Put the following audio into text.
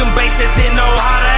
them bases didn't know how to